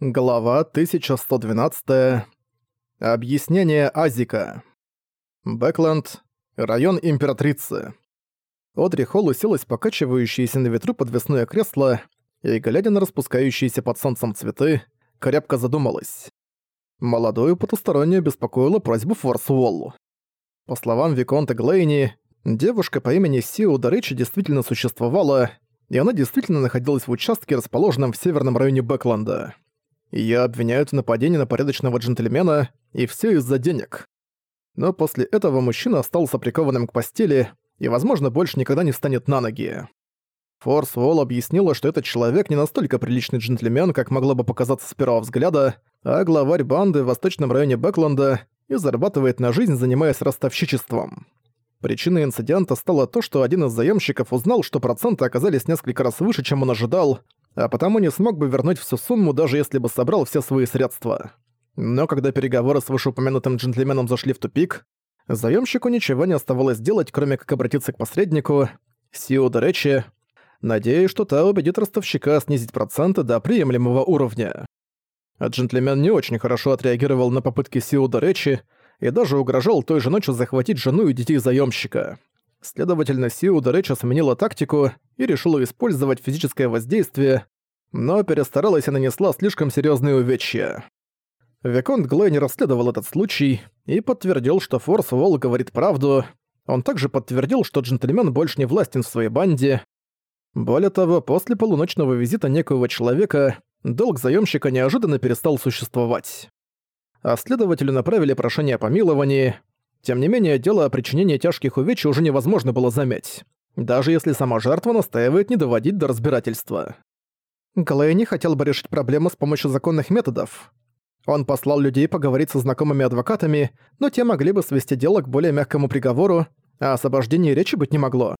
Глава 1112. Объяснение Азика. Бэкленд. Район Императрицы. Одри Холл уселась покачивающееся на ветру подвесное кресло и, глядя на распускающиеся под солнцем цветы, крепко задумалась. Молодую потустороннюю беспокоила просьбу Форс Уоллу. По словам Виконта Глейни, девушка по имени Сиу Дарычи действительно существовала, и она действительно находилась в участке, расположенном в северном районе Бэкленда. Её обвиняют в нападении на порядочного джентльмена, и всё из-за денег. Но после этого мужчина остался прикованным к постели и, возможно, больше никогда не встанет на ноги. Форс Уолл объяснила, что этот человек не настолько приличный джентльмен, как могло бы показаться с первого взгляда, а главарь банды в восточном районе Бэкленда и зарабатывает на жизнь, занимаясь ростовщичеством. Причиной инцидента стало то, что один из заемщиков узнал, что проценты оказались несколько раз выше, чем он ожидал, а потому не смог бы вернуть всю сумму, даже если бы собрал все свои средства. Но когда переговоры с вышеупомянутым джентльменом зашли в тупик, заемщику ничего не оставалось делать, кроме как обратиться к посреднику, Сиу Доречи, надеясь, что та убедит ростовщика снизить проценты до приемлемого уровня. А джентльмен не очень хорошо отреагировал на попытки Сиу Доречи и даже угрожал той же ночью захватить жену и детей заемщика. Следовательно, Сиу Дореча сменила тактику и решила использовать физическое воздействие, но перестаралась и нанесла слишком серьезные увечья. Виконт Глэй не расследовал этот случай и подтвердил, что Форс Уолл говорит правду. Он также подтвердил, что джентльмен больше не властен в своей банде. Более того, после полуночного визита некоего человека долг заемщика неожиданно перестал существовать. А следователю направили прошение о помиловании, тем не менее, дело о причинении тяжких увечий уже невозможно было заметить, даже если сама жертва настаивает не доводить до разбирательства. Галэй не хотел бы решить проблему с помощью законных методов. Он послал людей поговорить со знакомыми адвокатами, но те могли бы свести дело к более мягкому приговору, а освобождении речи быть не могло.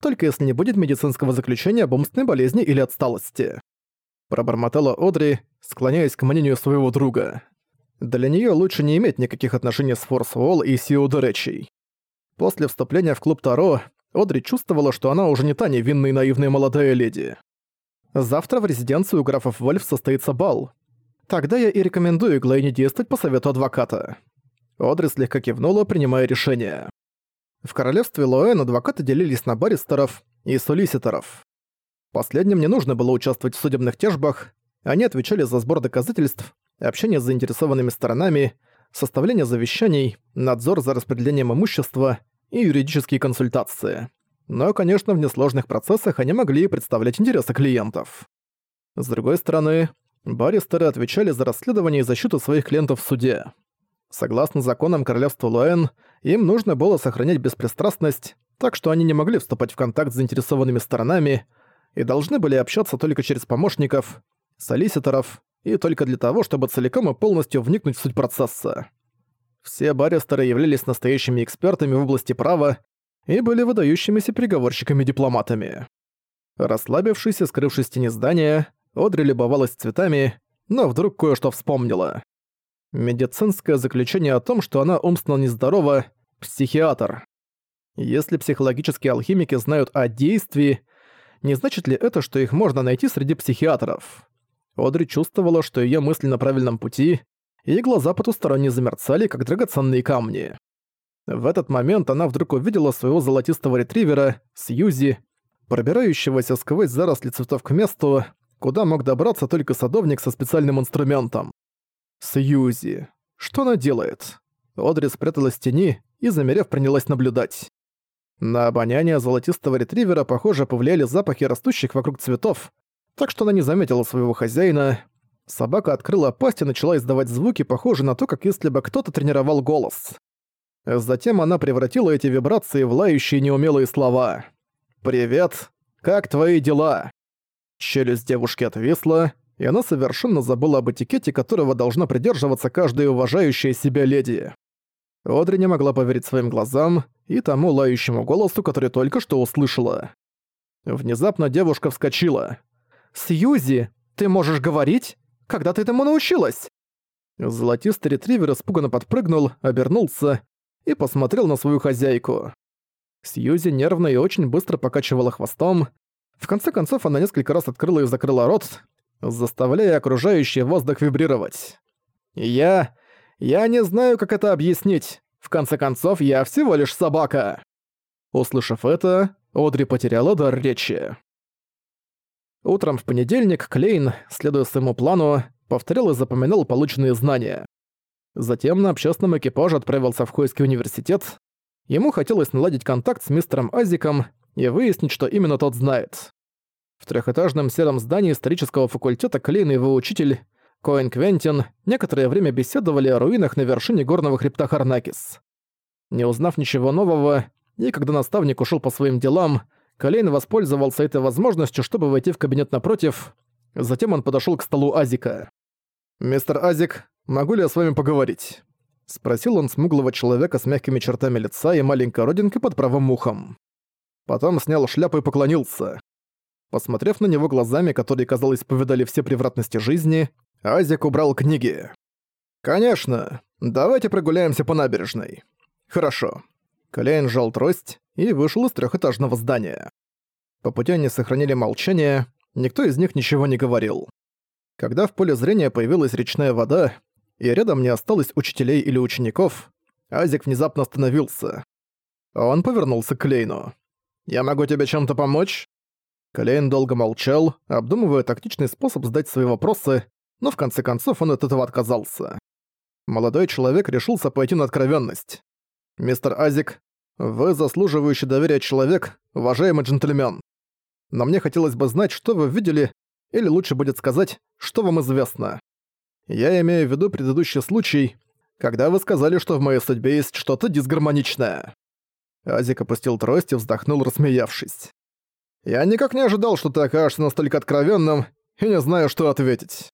Только если не будет медицинского заключения об умственной болезни или отсталости. Пробормотала Одри, склоняясь к мнению своего друга. Для нее лучше не иметь никаких отношений с Форс Уолл и Сиу Доречей. После вступления в клуб Таро Одри чувствовала, что она уже не та невинная и наивная молодая леди. Завтра в резиденции у графов Вольф состоится бал. Тогда я и рекомендую Глэйне действовать по совету адвоката. Одри слегка кивнула, принимая решение. В королевстве Лоэн адвокаты делились на баристеров и солиситоров. Последним не нужно было участвовать в судебных тяжбах, они отвечали за сбор доказательств, общение с заинтересованными сторонами, составление завещаний, надзор за распределением имущества и юридические консультации. Но, конечно, в несложных процессах они могли представлять интересы клиентов. С другой стороны, баристеры отвечали за расследование и защиту своих клиентов в суде. Согласно законам Королевства Луэн, им нужно было сохранять беспристрастность, так что они не могли вступать в контакт с заинтересованными сторонами и должны были общаться только через помощников, солиситоров и только для того, чтобы целиком и полностью вникнуть в суть процесса. Все баристеры являлись настоящими экспертами в области права и были выдающимися переговорщиками-дипломатами. Расслабившись и скрывшись в тени здания, Одри любовалась цветами, но вдруг кое-что вспомнила. Медицинское заключение о том, что она умственно нездорова, психиатр. Если психологические алхимики знают о действии, не значит ли это, что их можно найти среди психиатров? Одри чувствовала, что её мысли на правильном пути, и глаза потусторонне замерцали, как драгоценные камни. В этот момент она вдруг увидела своего золотистого ретривера, Сьюзи, пробирающегося сквозь заросли цветов к месту, куда мог добраться только садовник со специальным инструментом. Сьюзи. Что она делает? Одри спряталась в тени и, замерев, принялась наблюдать. На обоняние золотистого ретривера, похоже, повлияли запахи растущих вокруг цветов, так что она не заметила своего хозяина. Собака открыла пасть и начала издавать звуки, похожие на то, как если бы кто-то тренировал голос. Затем она превратила эти вибрации в лающие неумелые слова. «Привет! Как твои дела?» Челюсть девушки отвисла, и она совершенно забыла об этикете, которого должна придерживаться каждая уважающая себя леди. Одри не могла поверить своим глазам и тому лающему голосу, который только что услышала. Внезапно девушка вскочила. «Сьюзи, ты можешь говорить? Когда ты этому научилась?» Золотистый ретривер испуганно подпрыгнул, обернулся и посмотрел на свою хозяйку. Сьюзи нервно и очень быстро покачивала хвостом. В конце концов она несколько раз открыла и закрыла рот, заставляя окружающий воздух вибрировать. «Я... я не знаю, как это объяснить. В конце концов, я всего лишь собака». Услышав это, Одри потеряла дар речи. Утром в понедельник Клейн, следуя своему плану, повторял и запоминал полученные знания. Затем на общественном экипаже отправился в Хойский университет. Ему хотелось наладить контакт с мистером Азиком и выяснить, что именно тот знает. В трехэтажном сером здании исторического факультета Клейн и его учитель, Коэн Квентин, некоторое время беседовали о руинах на вершине горного хребта Харнакис. Не узнав ничего нового, и когда наставник ушел по своим делам, Колейн воспользовался этой возможностью, чтобы войти в кабинет напротив. Затем он подошел к столу Азика. «Мистер Азик, могу ли я с вами поговорить?» Спросил он смуглого человека с мягкими чертами лица и маленькой родинкой под правым ухом. Потом снял шляпу и поклонился. Посмотрев на него глазами, которые, казалось, повидали все превратности жизни, Азик убрал книги. «Конечно. Давайте прогуляемся по набережной». «Хорошо». Кляйн сжал трость и вышел из трехэтажного здания. По пути они сохранили молчание, никто из них ничего не говорил. Когда в поле зрения появилась речная вода, и рядом не осталось учителей или учеников, Азик внезапно остановился. Он повернулся к Клейну. «Я могу тебе чем-то помочь?» Клейн долго молчал, обдумывая тактичный способ задать свои вопросы, но в конце концов он от этого отказался. Молодой человек решился пойти на откровенность. «Мистер Азик, вы заслуживающий доверия человек, уважаемый джентльмен. Но мне хотелось бы знать, что вы видели, или лучше будет сказать, что вам известно. Я имею в виду предыдущий случай, когда вы сказали, что в моей судьбе есть что-то дисгармоничное». Азик опустил трость и вздохнул, рассмеявшись. «Я никак не ожидал, что ты окажешься настолько откровенным, и не знаю, что ответить.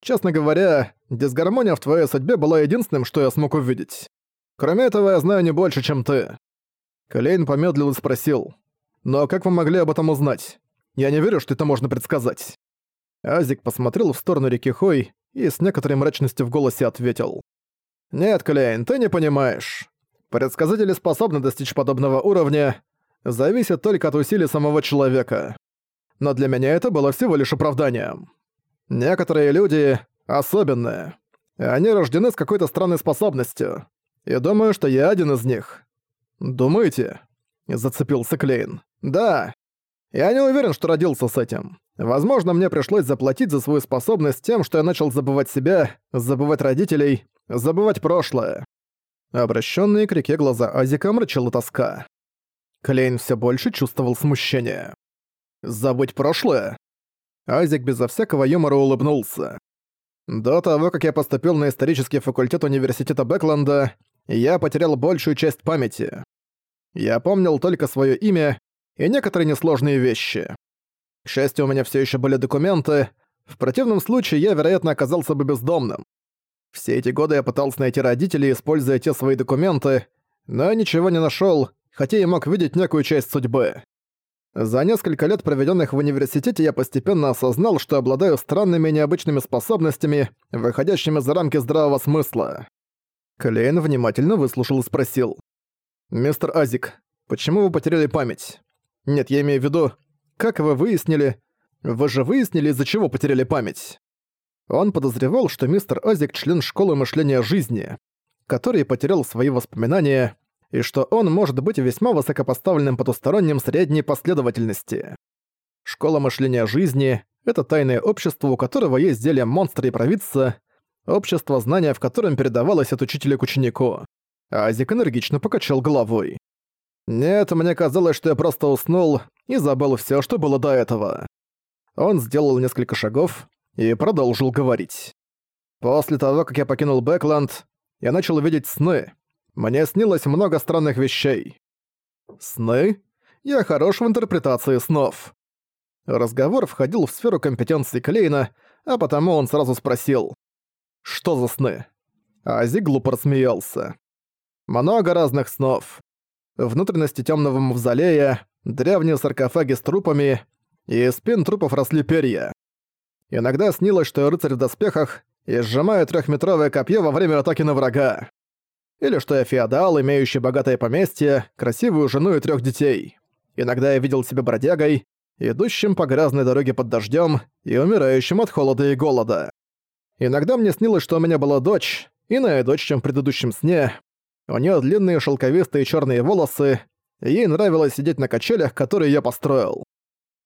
Честно говоря, дисгармония в твоей судьбе была единственным, что я смог увидеть. Кроме этого, я знаю не больше, чем ты». Колейн помедлил и спросил. «Но как вы могли об этом узнать? Я не верю, что это можно предсказать». Азик посмотрел в сторону реки Хой и с некоторой мрачностью в голосе ответил. «Нет, Клейн, ты не понимаешь. Предсказатели способны достичь подобного уровня, зависит только от усилий самого человека. Но для меня это было всего лишь оправданием. Некоторые люди особенные. Они рождены с какой-то странной способностью. И думаю, что я один из них. Думаете? Зацепился Клейн. Да. Я не уверен, что родился с этим. Возможно, мне пришлось заплатить за свою способность тем, что я начал забывать себя, забывать родителей, забывать прошлое. Обращенные к реке глаза Азика мрачила тоска. Клейн все больше чувствовал смущение. «Забыть прошлое?» Азик безо всякого юмора улыбнулся. «До того, как я поступил на исторический факультет университета Бэкленда, я потерял большую часть памяти. Я помнил только свое имя и некоторые несложные вещи. К счастью, у меня все еще были документы, в противном случае я, вероятно, оказался бы бездомным. Все эти годы я пытался найти родителей, используя те свои документы, но ничего не нашел, хотя и мог видеть некую часть судьбы. За несколько лет, проведенных в университете, я постепенно осознал, что обладаю странными необычными способностями, выходящими за рамки здравого смысла. Клейн внимательно выслушал и спросил. «Мистер Азик, почему вы потеряли память? Нет, я имею в виду, как вы выяснили... Вы же выяснили, из-за чего потеряли память?» Он подозревал, что мистер Азик – член школы мышления жизни, который потерял свои воспоминания, и что он может быть весьма высокопоставленным потусторонним средней последовательности. Школа мышления жизни – это тайное общество, у которого есть зелье монстра и провидца, общество знания, в котором передавалось от учителя к ученику. Азик энергично покачал головой. «Нет, мне казалось, что я просто уснул и забыл все, что было до этого». Он сделал несколько шагов и продолжил говорить. «После того, как я покинул Бэкленд, я начал видеть сны. Мне снилось много странных вещей». «Сны? Я хорош в интерпретации снов». Разговор входил в сферу компетенции Клейна, а потому он сразу спросил. «Что за сны?» Ази глупо рассмеялся. «Много разных снов. Внутренности темного мавзолея, древние саркофаги с трупами, и из спин трупов росли перья. Иногда снилось, что рыцарь в доспехах и сжимаю трехметровое копье во время атаки на врага. Или что я феодал, имеющий богатое поместье, красивую жену и трех детей. Иногда я видел себя бродягой, идущим по грязной дороге под дождем и умирающим от холода и голода. Иногда мне снилось, что у меня была дочь, иная дочь, чем в предыдущем сне. У нее длинные шелковистые черные волосы, и ей нравилось сидеть на качелях, которые я построил.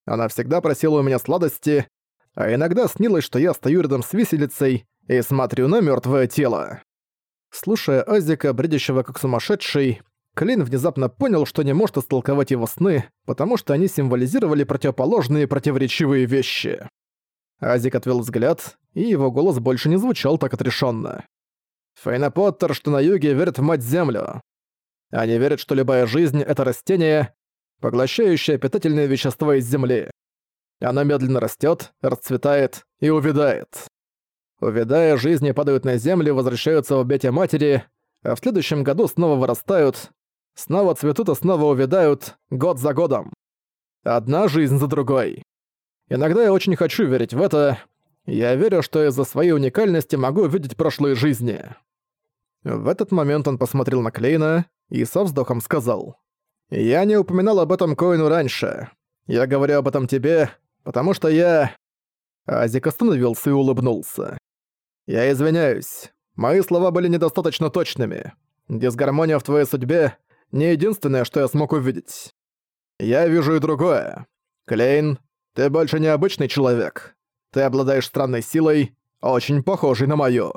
Она всегда просила у меня сладости, а иногда снилось, что я стою рядом с виселицей и смотрю на мертвое тело. Слушая Азика, бредящего как сумасшедший, Клейн внезапно понял, что не может истолковать его сны, потому что они символизировали противоположные противоречивые вещи. Азик отвел взгляд, и его голос больше не звучал так отрешенно. Фейна Поттер, что на юге, верят в Мать-Землю. Они верят, что любая жизнь — это растение, поглощающее питательные вещества из земли. Оно медленно растет, расцветает и увядает. Увядая, жизни падают на землю возвращаются в объятия матери, а в следующем году снова вырастают, снова цветут и снова увядают, год за годом. Одна жизнь за другой. Иногда я очень хочу верить в это. Я верю, что из-за своей уникальности могу увидеть прошлые жизни. В этот момент он посмотрел на Клейна и со вздохом сказал. «Я не упоминал об этом Коину раньше. Я говорю об этом тебе, потому что я...» Азик остановился и улыбнулся. «Я извиняюсь. Мои слова были недостаточно точными. Дисгармония в твоей судьбе — не единственное, что я смог увидеть. Я вижу и другое. Клейн, ты больше не обычный человек. Ты обладаешь странной силой, очень похожей на мою.